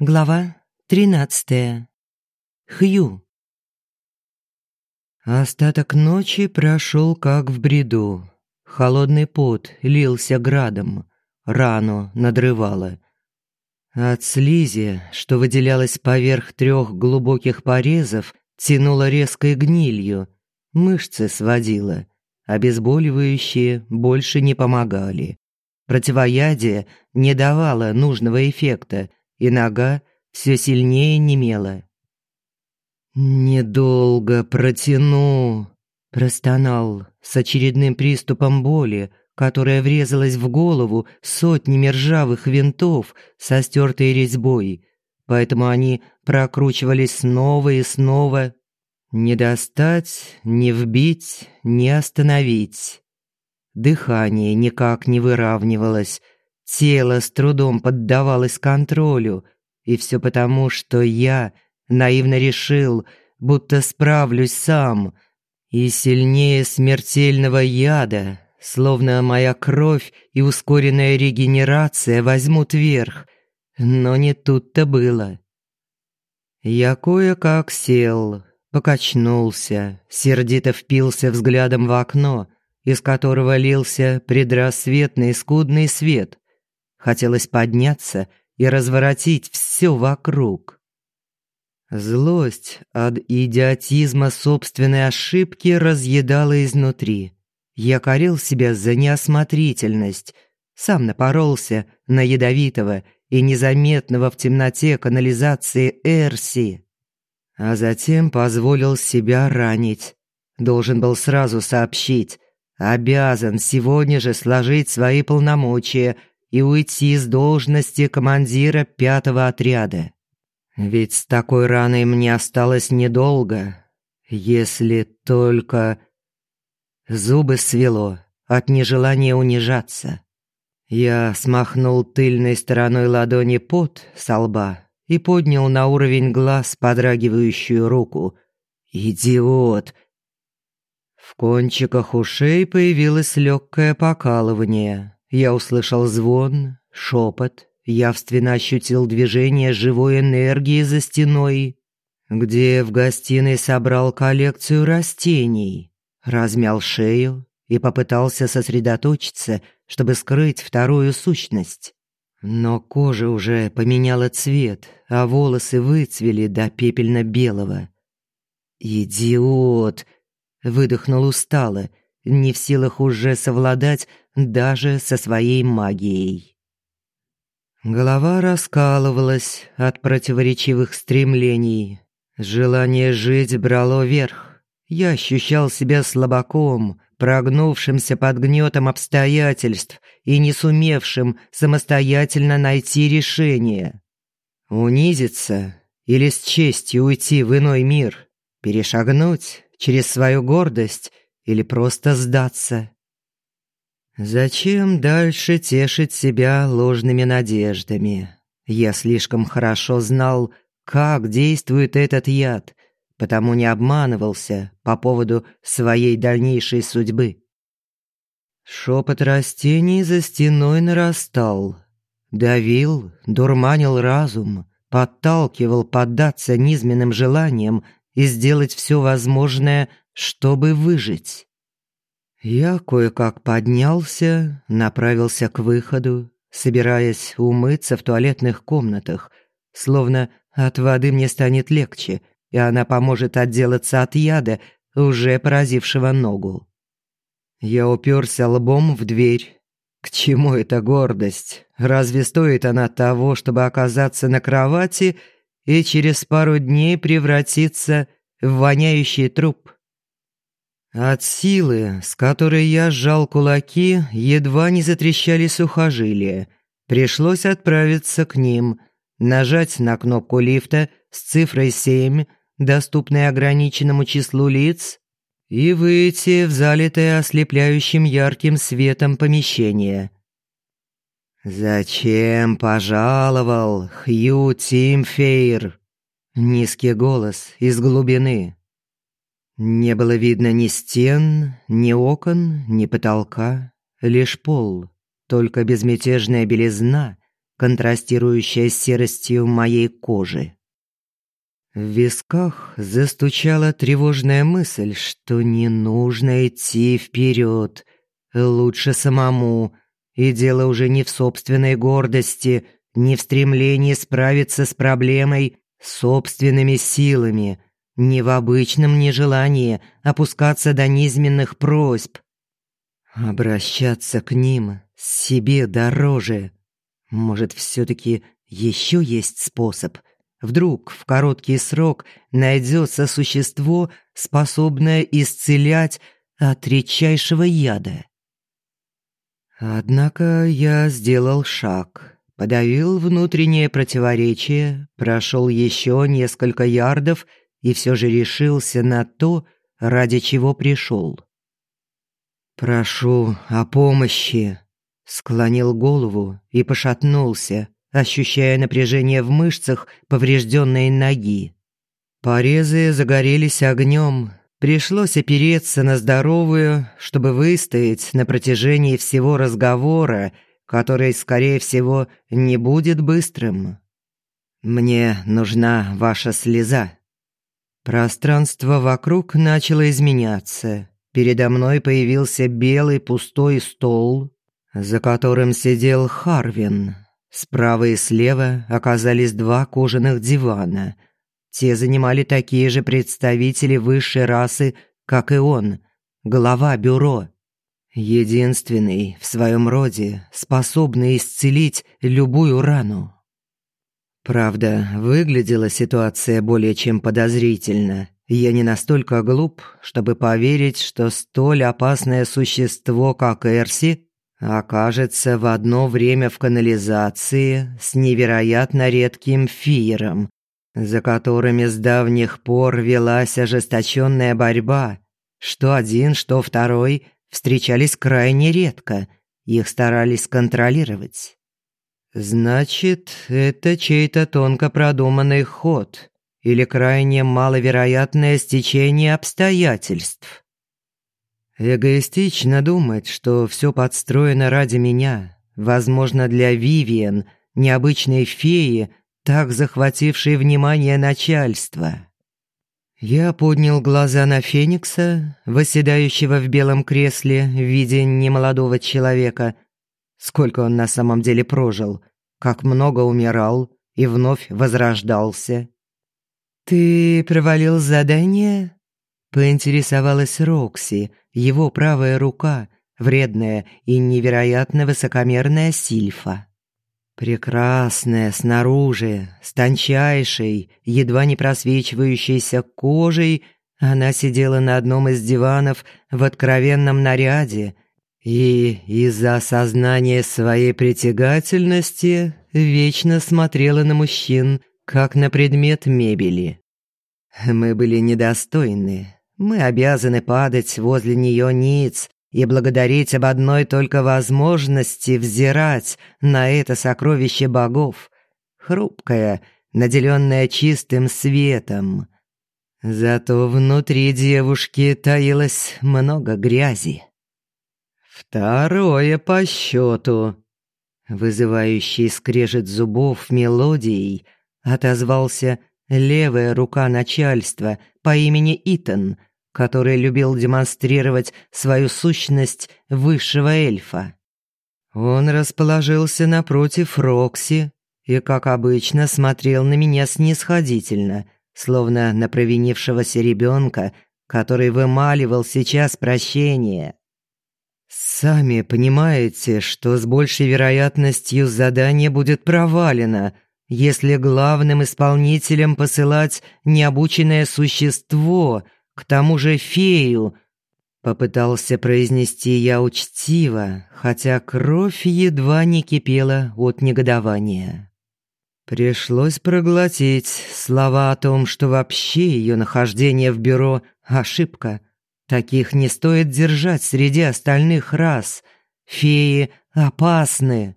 Глава тринадцатая. Хью. Остаток ночи прошел как в бреду. Холодный пот лился градом, рану надрывало. От слизи, что выделялась поверх трех глубоких порезов, тянуло резкой гнилью, мышцы сводило, обезболивающие больше не помогали. Противоядие не давало нужного эффекта, и нога все сильнее немела. «Недолго протяну», – простонал с очередным приступом боли, которая врезалась в голову сотнями ржавых винтов со стертой резьбой, поэтому они прокручивались снова и снова. Не достать, не вбить, не остановить. Дыхание никак не выравнивалось – Тело с трудом поддавалось контролю, и все потому, что я наивно решил, будто справлюсь сам, и сильнее смертельного яда, словно моя кровь и ускоренная регенерация возьмут верх. Но не тут-то было. Я кое-как сел, покачнулся, сердито впился взглядом в окно, из которого лился предрассветный скудный свет. Хотелось подняться и разворотить все вокруг. Злость от идиотизма собственной ошибки разъедала изнутри. Я корил себя за неосмотрительность, сам напоролся на ядовитого и незаметного в темноте канализации Эрси, а затем позволил себя ранить. Должен был сразу сообщить, обязан сегодня же сложить свои полномочия и уйти с должности командира пятого отряда. Ведь с такой раной мне осталось недолго, если только... Зубы свело от нежелания унижаться. Я смахнул тыльной стороной ладони пот со лба и поднял на уровень глаз подрагивающую руку. «Идиот!» В кончиках ушей появилось легкое покалывание, я услышал звон, шепот, явственно ощутил движение живой энергии за стеной, где в гостиной собрал коллекцию растений, размял шею и попытался сосредоточиться, чтобы скрыть вторую сущность. Но кожа уже поменяла цвет, а волосы выцвели до пепельно-белого. «Идиот!» — выдохнул устало, не в силах уже совладать даже со своей магией. Голова раскалывалась от противоречивых стремлений. Желание жить брало верх. Я ощущал себя слабаком, прогнувшимся под гнетом обстоятельств и не сумевшим самостоятельно найти решение. Унизиться или с честью уйти в иной мир, перешагнуть через свою гордость или просто сдаться. Зачем дальше тешить себя ложными надеждами? Я слишком хорошо знал, как действует этот яд, потому не обманывался по поводу своей дальнейшей судьбы. Шепот растений за стеной нарастал, давил, дурманил разум, подталкивал поддаться низменным желаниям и сделать все возможное, чтобы выжить. Я кое-как поднялся, направился к выходу, собираясь умыться в туалетных комнатах, словно от воды мне станет легче, и она поможет отделаться от яда, уже поразившего ногу. Я уперся лбом в дверь. К чему эта гордость? Разве стоит она того, чтобы оказаться на кровати и через пару дней превратиться в воняющий труп? От силы, с которой я сжал кулаки, едва не затрещали сухожилия. Пришлось отправиться к ним, нажать на кнопку лифта с цифрой 7, доступной ограниченному числу лиц, и выйти в залитое ослепляющим ярким светом помещение. «Зачем пожаловал Хью Тимфейр?» Низкий голос из глубины. Не было видно ни стен, ни окон, ни потолка, лишь пол, только безмятежная белизна контрастирующая с серостью моей кожи. В висках застучала тревожная мысль, что не нужно идти вперед, лучше самому, и дело уже не в собственной гордости, не в стремлении справиться с проблемой собственными силами, не в обычном нежелании опускаться до низменных просьб. Обращаться к ним себе дороже. Может, все таки еще есть способ? Вдруг в короткий срок найдется существо, способное исцелять от редчайшего яда. Однако я сделал шаг, подавил внутреннее противоречие, прошел еще несколько ярдов и все же решился на то, ради чего пришел. «Прошу о помощи», — склонил голову и пошатнулся, ощущая напряжение в мышцах поврежденной ноги. Порезы загорелись огнем, Пришлось опереться на здоровую, чтобы выстоять на протяжении всего разговора, который, скорее всего, не будет быстрым. «Мне нужна ваша слеза». Пространство вокруг начало изменяться. Передо мной появился белый пустой стол, за которым сидел Харвин. Справа и слева оказались два кожаных дивана – те занимали такие же представители высшей расы, как и он, глава бюро. Единственный в своем роде, способный исцелить любую рану. Правда, выглядела ситуация более чем подозрительно. Я не настолько глуп, чтобы поверить, что столь опасное существо, как Эрси, окажется в одно время в канализации с невероятно редким фиером, за которыми с давних пор велась ожесточенная борьба. Что один, что второй встречались крайне редко, их старались контролировать. Значит, это чей-то тонко продуманный ход или крайне маловероятное стечение обстоятельств. Эгоистично думать, что все подстроено ради меня. Возможно, для Вивиан, необычной феи, так захвативший внимание начальства. Я поднял глаза на Феникса, восседающего в белом кресле в виде немолодого человека. Сколько он на самом деле прожил, как много умирал и вновь возрождался. «Ты провалил задание?» — поинтересовалась Рокси, его правая рука, вредная и невероятно высокомерная Сильфа. Прекрасная снаружи, с тончайшей, едва не просвечивающейся кожей, она сидела на одном из диванов в откровенном наряде и из-за осознания своей притягательности вечно смотрела на мужчин, как на предмет мебели. Мы были недостойны. Мы обязаны падать возле нее ниц, и благодарить об одной только возможности взирать на это сокровище богов, хрупкое, наделенное чистым светом. Зато внутри девушки таилось много грязи. Второе по счету. Вызывающий скрежет зубов мелодией отозвался левая рука начальства по имени Итан — который любил демонстрировать свою сущность высшего эльфа. Он расположился напротив Рокси и, как обычно, смотрел на меня снисходительно, словно на провинившегося ребенка, который вымаливал сейчас прощение. «Сами понимаете, что с большей вероятностью задание будет провалено», если главным исполнителем посылать необученное существо – к тому же фею, попытался произнести я учтиво, хотя кровь едва не кипела от негодования. Пришлось проглотить слова о том, что вообще ее нахождение в бюро ошибка. Таких не стоит держать среди остальных рас. Феи опасны.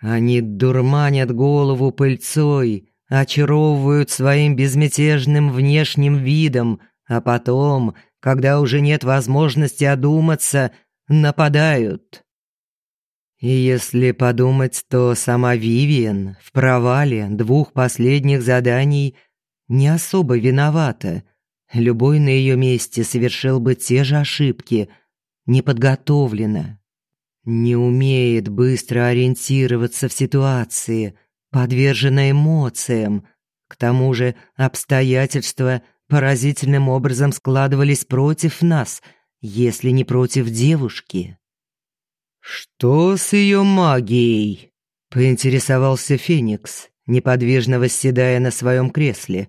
Они дурманят голову пыльцой, очаровывают своим безмятежным внешним видом, а потом, когда уже нет возможности одуматься, нападают. И если подумать, то сама Вивиан в провале двух последних заданий не особо виновата. Любой на ее месте совершил бы те же ошибки, неподготовленно. Не умеет быстро ориентироваться в ситуации, подвержена эмоциям. К тому же обстоятельства поразительным образом складывались против нас, если не против девушки. «Что с ее магией?» – поинтересовался Феникс, неподвижно восседая на своем кресле.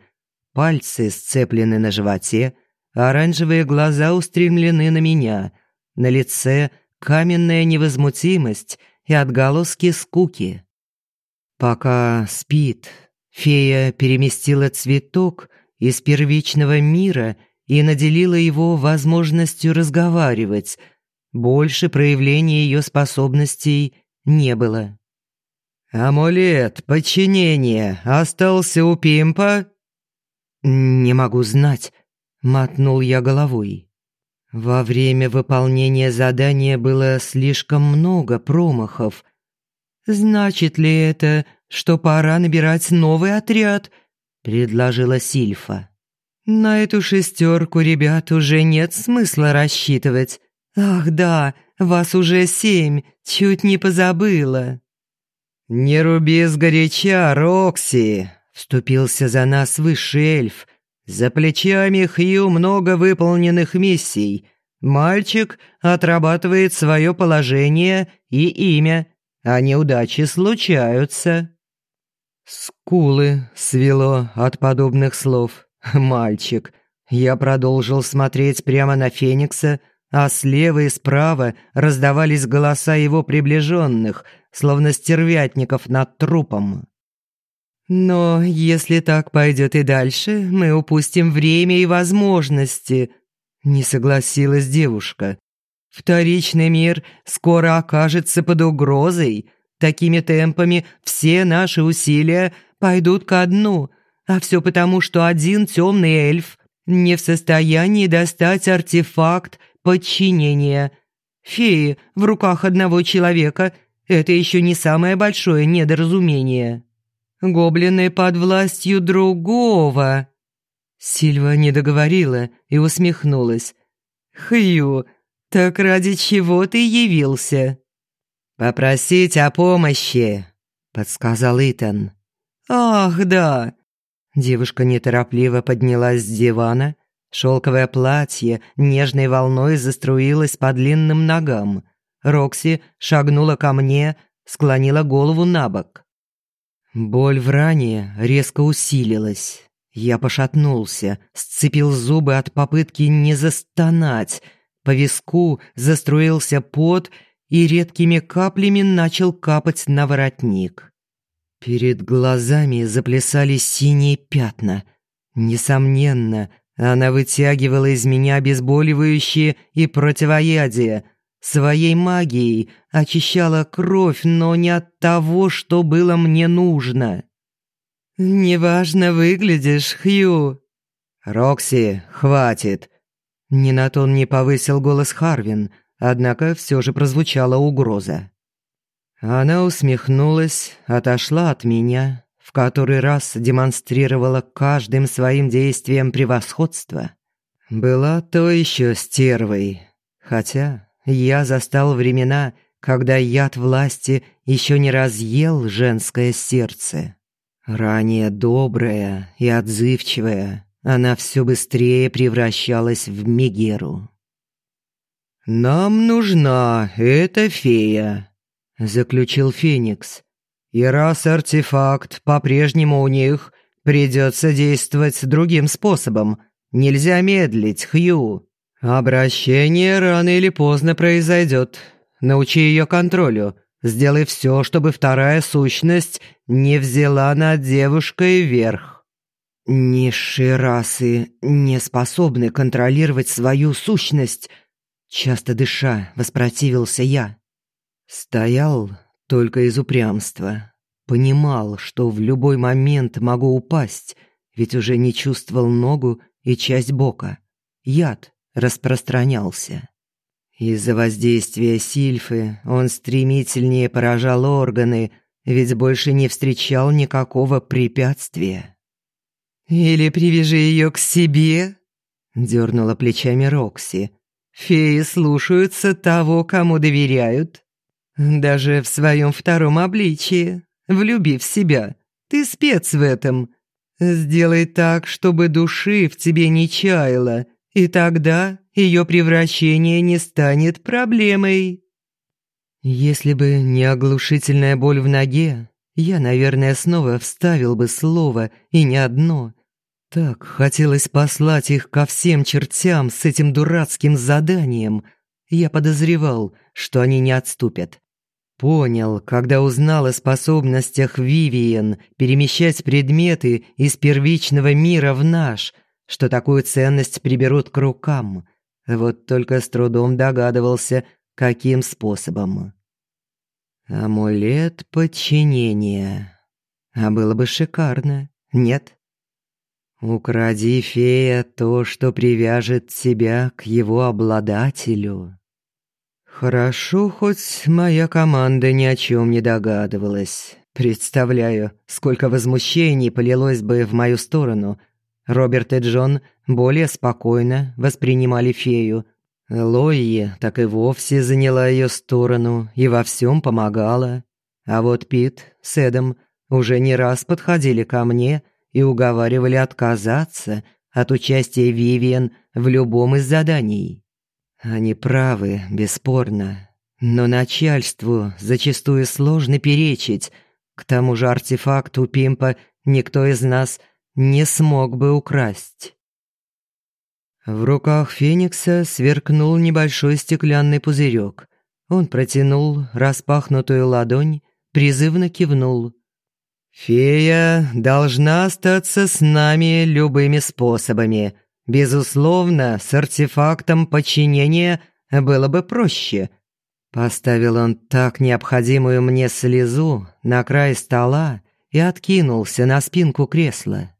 Пальцы сцеплены на животе, оранжевые глаза устремлены на меня. На лице каменная невозмутимость и отголоски скуки. Пока спит, фея переместила цветок из первичного мира и наделила его возможностью разговаривать – больше проявления ее способностей не было. «Амулет подчинения остался у Пимпа?» «Не могу знать», — мотнул я головой. Во время выполнения задания было слишком много промахов. «Значит ли это, что пора набирать новый отряд?» — предложила Сильфа. «На эту шестерку ребят уже нет смысла рассчитывать. «Ах да, вас уже семь, чуть не позабыла». «Не руби сгоряча, Рокси!» — вступился за нас высший эльф. «За плечами Хью много выполненных миссий. Мальчик отрабатывает свое положение и имя, а неудачи случаются». Скулы свело от подобных слов. «Мальчик». Я продолжил смотреть прямо на Феникса, а слева и справа раздавались голоса его приближенных, словно стервятников над трупом. «Но если так пойдет и дальше, мы упустим время и возможности», — не согласилась девушка. «Вторичный мир скоро окажется под угрозой. Такими темпами все наши усилия пойдут ко дну, а все потому, что один темный эльф не в состоянии достать артефакт, подчинение. Феи в руках одного человека – это еще не самое большое недоразумение. Гоблины под властью другого. Сильва не договорила и усмехнулась. «Хью, так ради чего ты явился?» «Попросить о помощи», — подсказал Итан. «Ах, да». Девушка неторопливо поднялась с дивана Шелковое платье нежной волной заструилось по длинным ногам. Рокси шагнула ко мне, склонила голову на бок. Боль в ране резко усилилась. Я пошатнулся, сцепил зубы от попытки не застонать. По виску заструился пот и редкими каплями начал капать на воротник. Перед глазами заплясали синие пятна. Несомненно, она вытягивала из меня обезболивающие и противоядие. Своей магией очищала кровь, но не от того, что было мне нужно. «Неважно выглядишь, Хью». «Рокси, хватит». Ни на тон не повысил голос Харвин, однако все же прозвучала угроза. Она усмехнулась, отошла от меня в который раз демонстрировала каждым своим действием превосходство. Была то еще стервой, хотя я застал времена, когда яд власти еще не разъел женское сердце. Ранее добрая и отзывчивая, она все быстрее превращалась в Мегеру. «Нам нужна эта фея», — заключил Феникс, и раз артефакт по-прежнему у них, придется действовать другим способом. Нельзя медлить, Хью. Обращение рано или поздно произойдет. Научи ее контролю. Сделай все, чтобы вторая сущность не взяла над девушкой верх. Низшие расы не способны контролировать свою сущность. Часто дыша, воспротивился я. Стоял, только из упрямства. Понимал, что в любой момент могу упасть, ведь уже не чувствовал ногу и часть бока. Яд распространялся. Из-за воздействия сильфы он стремительнее поражал органы, ведь больше не встречал никакого препятствия. «Или привяжи ее к себе», — дернула плечами Рокси. «Феи слушаются того, кому доверяют. Даже в своем втором обличии, влюбив себя, ты спец в этом. Сделай так, чтобы души в тебе не чаяло, и тогда ее превращение не станет проблемой». Если бы не оглушительная боль в ноге, я, наверное, снова вставил бы слово, и не одно. Так хотелось послать их ко всем чертям с этим дурацким заданием. Я подозревал, что они не отступят. Понял, когда узнал о способностях Вивиен перемещать предметы из первичного мира в наш, что такую ценность приберут к рукам. Вот только с трудом догадывался, каким способом. Амулет подчинения. А было бы шикарно, нет? Укради, фея, то, что привяжет тебя к его обладателю. Хорошо, хоть моя команда ни о чем не догадывалась. Представляю, сколько возмущений полилось бы в мою сторону. Роберт и Джон более спокойно воспринимали фею. Лои так и вовсе заняла ее сторону и во всем помогала. А вот Пит с Эдом уже не раз подходили ко мне и уговаривали отказаться от участия Вивиан в любом из заданий. Они правы, бесспорно. Но начальству зачастую сложно перечить. К тому же артефакт у Пимпа никто из нас не смог бы украсть. В руках Феникса сверкнул небольшой стеклянный пузырек. Он протянул распахнутую ладонь, призывно кивнул. «Фея должна остаться с нами любыми способами. Безусловно, с артефактом подчинения было бы проще». Поставил он так необходимую мне слезу на край стола и откинулся на спинку кресла.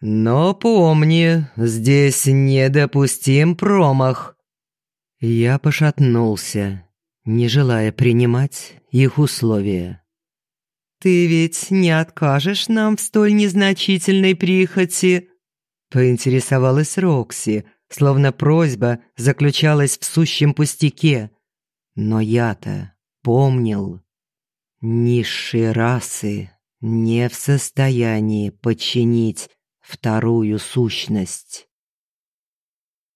Но помни, здесь недопустим промах. Я пошатнулся, не желая принимать их условия. «Ты ведь не откажешь нам в столь незначительной прихоти?» Поинтересовалась Рокси, словно просьба заключалась в сущем пустяке. Но я-то помнил. Низшие расы не в состоянии подчинить вторую сущность.